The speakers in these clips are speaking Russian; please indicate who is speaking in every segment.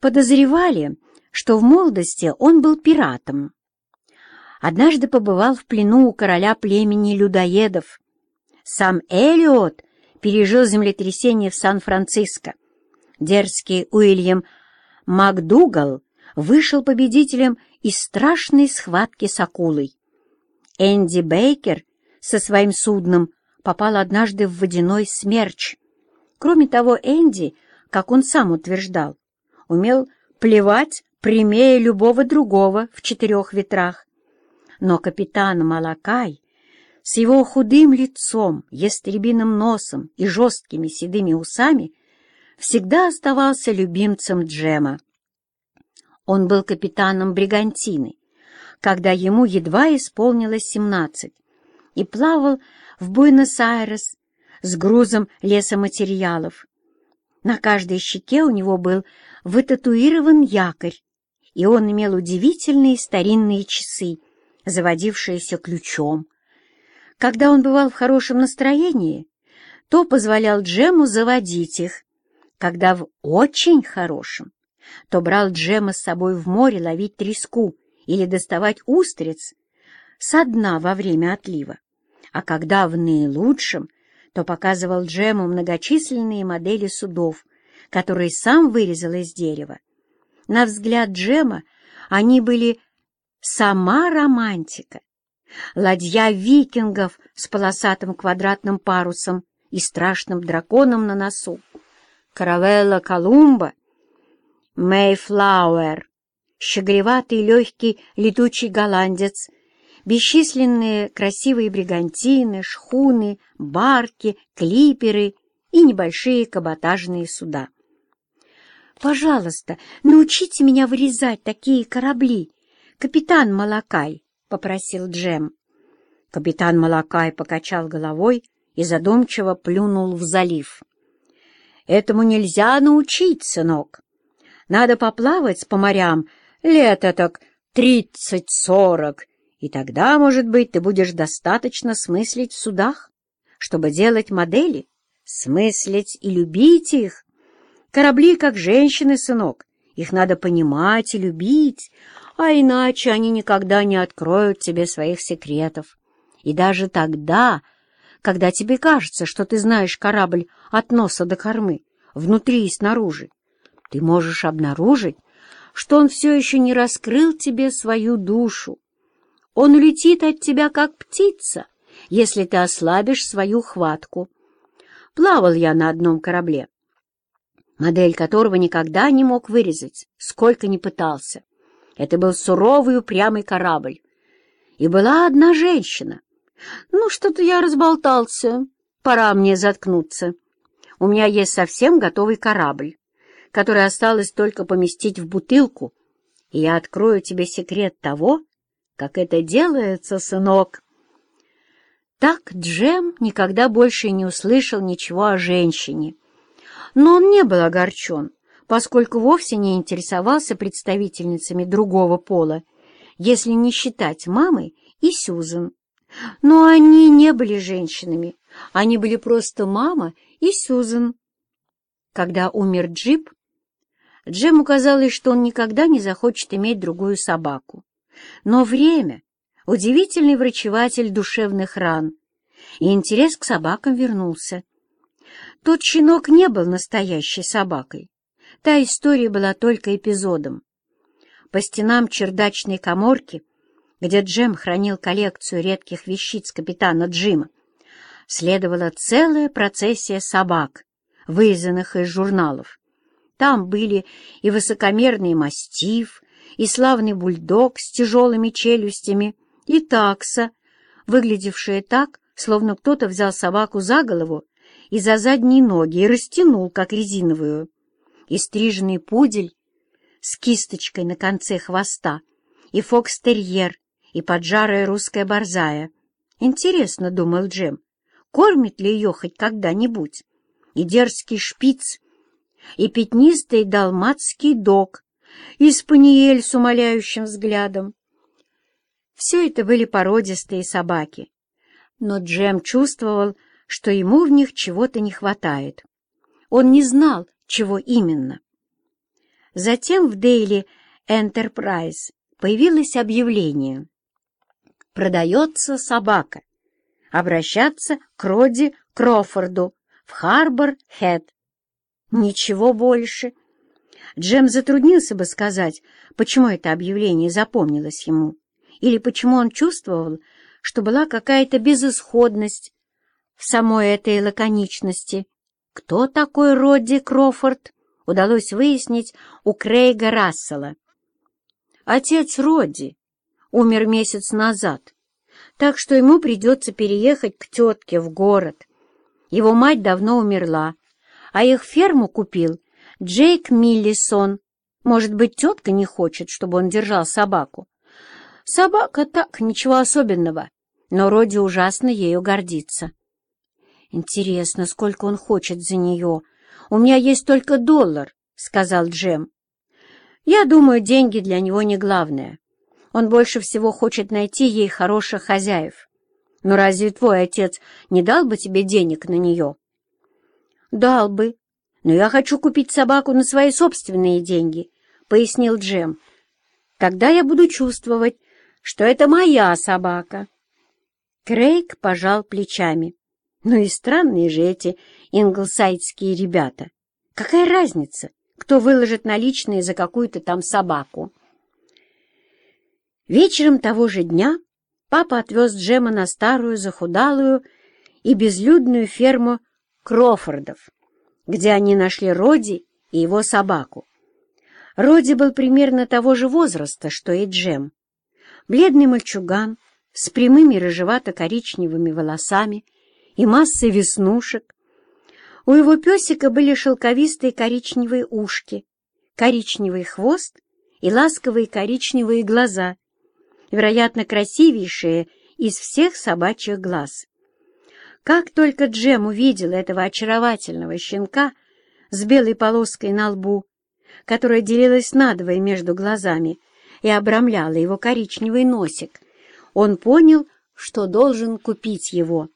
Speaker 1: Подозревали, что в молодости он был пиратом. Однажды побывал в плену у короля племени людоедов. Сам Элиот пережил землетрясение в Сан-Франциско. Дерзкий Уильям МакДугал вышел победителем из страшной схватки с акулой. Энди Бейкер со своим судном попал однажды в водяной смерч. Кроме того, Энди, как он сам утверждал, умел плевать прямее любого другого в четырех ветрах. Но капитан Малакай с его худым лицом, ястребиным носом и жесткими седыми усами всегда оставался любимцем Джема. Он был капитаном бригантины, когда ему едва исполнилось семнадцать, и плавал в Буэнос-Айрес с грузом лесоматериалов. На каждой щеке у него был вытатуирован якорь, и он имел удивительные старинные часы, заводившиеся ключом. Когда он бывал в хорошем настроении, то позволял Джему заводить их, когда в очень хорошем, то брал Джема с собой в море ловить треску или доставать устриц со дна во время отлива, а когда в наилучшем, то показывал Джему многочисленные модели судов, которые сам вырезал из дерева. На взгляд Джема они были сама романтика. Ладья викингов с полосатым квадратным парусом и страшным драконом на носу. Каравелла Колумба, Мэйфлауэр, щеголеватый легкий летучий голландец, бесчисленные красивые бригантины, шхуны, барки, клиперы и небольшие каботажные суда. «Пожалуйста, научите меня вырезать такие корабли, капитан Малакай», — попросил Джем. Капитан Малакай покачал головой и задумчиво плюнул в залив. «Этому нельзя научить, сынок. Надо поплавать по морям лет так тридцать-сорок, и тогда, может быть, ты будешь достаточно смыслить в судах, чтобы делать модели, смыслить и любить их. Корабли, как женщины, сынок, их надо понимать и любить, а иначе они никогда не откроют тебе своих секретов. И даже тогда, когда тебе кажется, что ты знаешь корабль от носа до кормы, внутри и снаружи, ты можешь обнаружить, что он все еще не раскрыл тебе свою душу. Он улетит от тебя, как птица, если ты ослабишь свою хватку. Плавал я на одном корабле модель которого никогда не мог вырезать, сколько ни пытался. Это был суровый упрямый корабль. И была одна женщина. Ну, что-то я разболтался. Пора мне заткнуться. У меня есть совсем готовый корабль, который осталось только поместить в бутылку, и я открою тебе секрет того, как это делается, сынок. Так Джем никогда больше не услышал ничего о женщине, но он не был огорчен, поскольку вовсе не интересовался представительницами другого пола, если не считать мамы и Сюзан. Но они не были женщинами, они были просто мама и Сюзан. Когда умер Джип, Джему казалось, что он никогда не захочет иметь другую собаку. Но время — удивительный врачеватель душевных ран, и интерес к собакам вернулся. Тот щенок не был настоящей собакой. Та история была только эпизодом. По стенам чердачной коморки, где Джем хранил коллекцию редких вещиц капитана Джима, следовала целая процессия собак, вырезанных из журналов. Там были и высокомерный мастиф, и славный бульдог с тяжелыми челюстями, и такса, выглядевшая так, словно кто-то взял собаку за голову и за задние ноги и растянул, как резиновую, и стриженный пудель с кисточкой на конце хвоста, и фокстерьер, и поджарая русская борзая. Интересно, — думал Джем, — кормит ли ее хоть когда-нибудь? И дерзкий шпиц, и пятнистый далматский дог, и спаниель с умоляющим взглядом. Все это были породистые собаки, но Джем чувствовал, что ему в них чего-то не хватает. Он не знал, чего именно. Затем в Daily Enterprise появилось объявление. Продается собака. Обращаться к Роди Крофорду в Харбор-Хэт. Ничего больше. Джем затруднился бы сказать, почему это объявление запомнилось ему, или почему он чувствовал, что была какая-то безысходность в самой этой лаконичности. Кто такой Родди Крофорд, удалось выяснить у Крейга Рассела. Отец Родди умер месяц назад, так что ему придется переехать к тетке в город. Его мать давно умерла, а их ферму купил Джейк Миллисон. Может быть, тетка не хочет, чтобы он держал собаку. Собака так, ничего особенного, но Роди ужасно ею гордится. Интересно, сколько он хочет за нее. У меня есть только доллар, — сказал Джем. Я думаю, деньги для него не главное. Он больше всего хочет найти ей хороших хозяев. Но разве твой отец не дал бы тебе денег на нее? Дал бы, но я хочу купить собаку на свои собственные деньги, — пояснил Джем. Тогда я буду чувствовать, что это моя собака. Крейг пожал плечами. Ну и странные же эти инглсайдские ребята. Какая разница, кто выложит наличные за какую-то там собаку? Вечером того же дня папа отвез Джема на старую, захудалую и безлюдную ферму Крофордов, где они нашли Роди и его собаку. Роди был примерно того же возраста, что и Джем. Бледный мальчуган с прямыми рыжевато-коричневыми волосами и массой веснушек. У его песика были шелковистые коричневые ушки, коричневый хвост и ласковые коричневые глаза, вероятно, красивейшие из всех собачьих глаз. Как только Джем увидел этого очаровательного щенка с белой полоской на лбу, которая делилась надвое между глазами и обрамляла его коричневый носик, он понял, что должен купить его.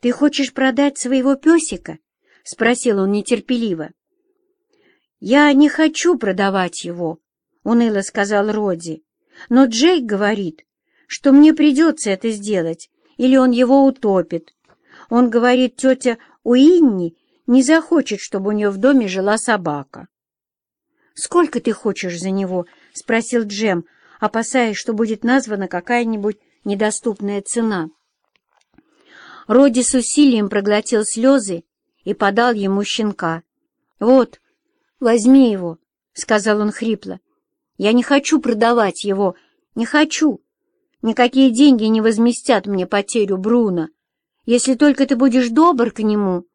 Speaker 1: «Ты хочешь продать своего песика?» — спросил он нетерпеливо. «Я не хочу продавать его», — уныло сказал Роди. «Но Джейк говорит, что мне придется это сделать, или он его утопит. Он говорит, тетя Уинни не захочет, чтобы у нее в доме жила собака». «Сколько ты хочешь за него?» — спросил Джем, опасаясь, что будет названа какая-нибудь недоступная цена. Роди с усилием проглотил слезы и подал ему щенка. «Вот, возьми его», — сказал он хрипло. «Я не хочу продавать его, не хочу. Никакие деньги не возместят мне потерю Бруно, если только ты будешь добр к нему».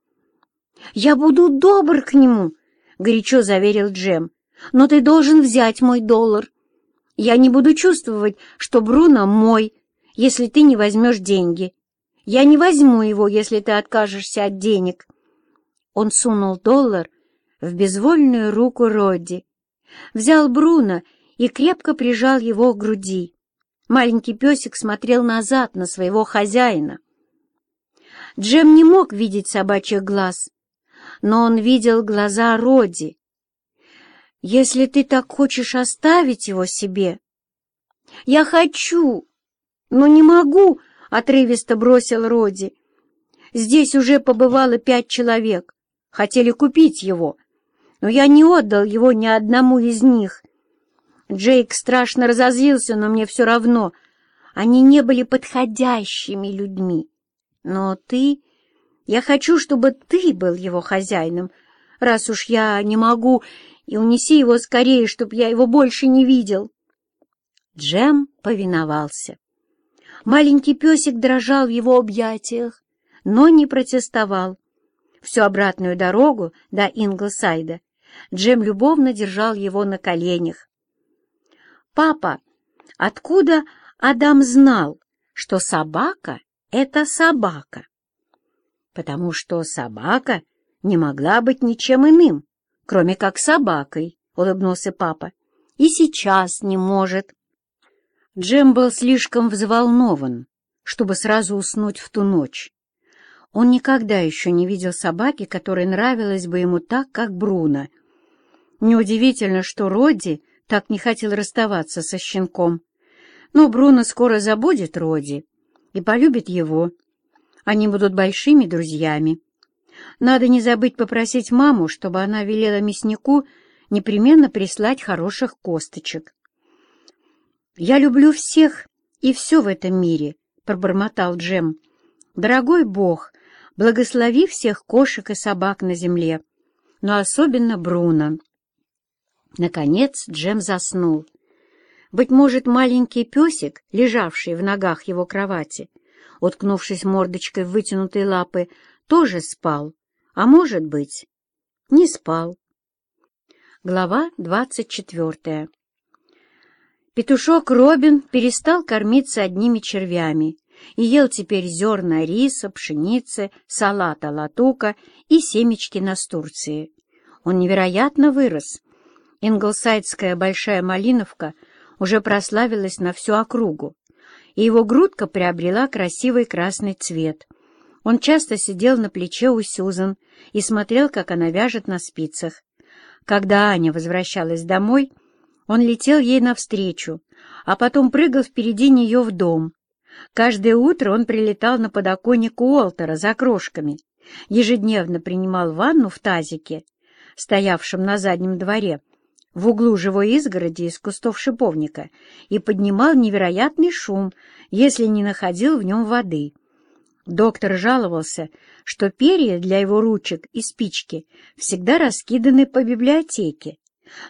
Speaker 1: «Я буду добр к нему», — горячо заверил Джем. «Но ты должен взять мой доллар. Я не буду чувствовать, что Бруно мой, если ты не возьмешь деньги. Я не возьму его, если ты откажешься от денег. Он сунул доллар в безвольную руку Родди, взял Бруно и крепко прижал его к груди. Маленький песик смотрел назад на своего хозяина. Джем не мог видеть собачьих глаз, но он видел глаза Родди. «Если ты так хочешь оставить его себе...» «Я хочу, но не могу!» — отрывисто бросил Роди. «Здесь уже побывало пять человек. Хотели купить его, но я не отдал его ни одному из них. Джейк страшно разозлился, но мне все равно. Они не были подходящими людьми. Но ты... Я хочу, чтобы ты был его хозяином, раз уж я не могу, и унеси его скорее, чтобы я его больше не видел». Джем повиновался. Маленький песик дрожал в его объятиях, но не протестовал. Всю обратную дорогу до Инглсайда Джем любовно держал его на коленях. «Папа, откуда Адам знал, что собака — это собака?» «Потому что собака не могла быть ничем иным, кроме как собакой», — улыбнулся папа. «И сейчас не может». Джем был слишком взволнован, чтобы сразу уснуть в ту ночь. Он никогда еще не видел собаки, которая нравилась бы ему так, как Бруно. Неудивительно, что Родди так не хотел расставаться со щенком. Но Бруно скоро забудет Роди и полюбит его. Они будут большими друзьями. Надо не забыть попросить маму, чтобы она велела мяснику непременно прислать хороших косточек. «Я люблю всех и все в этом мире», — пробормотал Джем. «Дорогой Бог, благослови всех кошек и собак на земле, но особенно Бруно». Наконец Джем заснул. Быть может, маленький песик, лежавший в ногах его кровати, уткнувшись мордочкой в вытянутые лапы, тоже спал, а может быть, не спал. Глава двадцать четвертая Петушок Робин перестал кормиться одними червями и ел теперь зерна риса, пшеницы, салата латука и семечки настурции. Он невероятно вырос. Инглсайдская большая малиновка — уже прославилась на всю округу, и его грудка приобрела красивый красный цвет. Он часто сидел на плече у Сюзан и смотрел, как она вяжет на спицах. Когда Аня возвращалась домой, он летел ей навстречу, а потом прыгал впереди нее в дом. Каждое утро он прилетал на подоконник Уолтера за крошками, ежедневно принимал ванну в тазике, стоявшем на заднем дворе, в углу живой изгороди из кустов шиповника и поднимал невероятный шум, если не находил в нем воды. Доктор жаловался, что перья для его ручек и спички всегда раскиданы по библиотеке,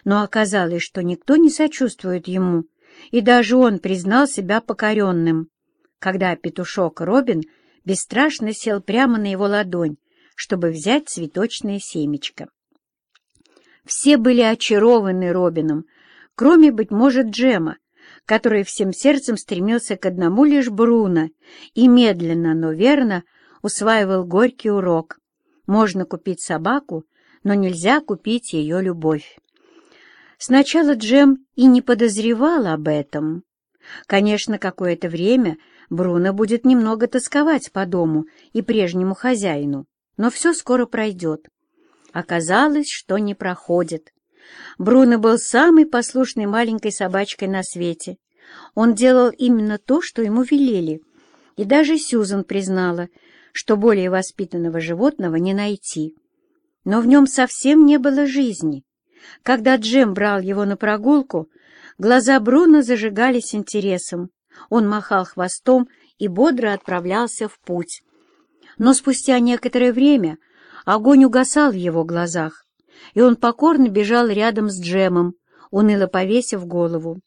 Speaker 1: но оказалось, что никто не сочувствует ему, и даже он признал себя покоренным, когда петушок Робин бесстрашно сел прямо на его ладонь, чтобы взять цветочное семечко. Все были очарованы Робином, кроме, быть может, Джема, который всем сердцем стремился к одному лишь Бруно и медленно, но верно усваивал горький урок. Можно купить собаку, но нельзя купить ее любовь. Сначала Джем и не подозревал об этом. Конечно, какое-то время Бруно будет немного тосковать по дому и прежнему хозяину, но все скоро пройдет. Оказалось, что не проходит. Бруно был самой послушной маленькой собачкой на свете. Он делал именно то, что ему велели. И даже Сьюзан признала, что более воспитанного животного не найти. Но в нем совсем не было жизни. Когда Джем брал его на прогулку, глаза Бруно зажигались интересом. Он махал хвостом и бодро отправлялся в путь. Но спустя некоторое время Огонь угасал в его глазах, и он покорно бежал рядом с Джемом, уныло повесив голову.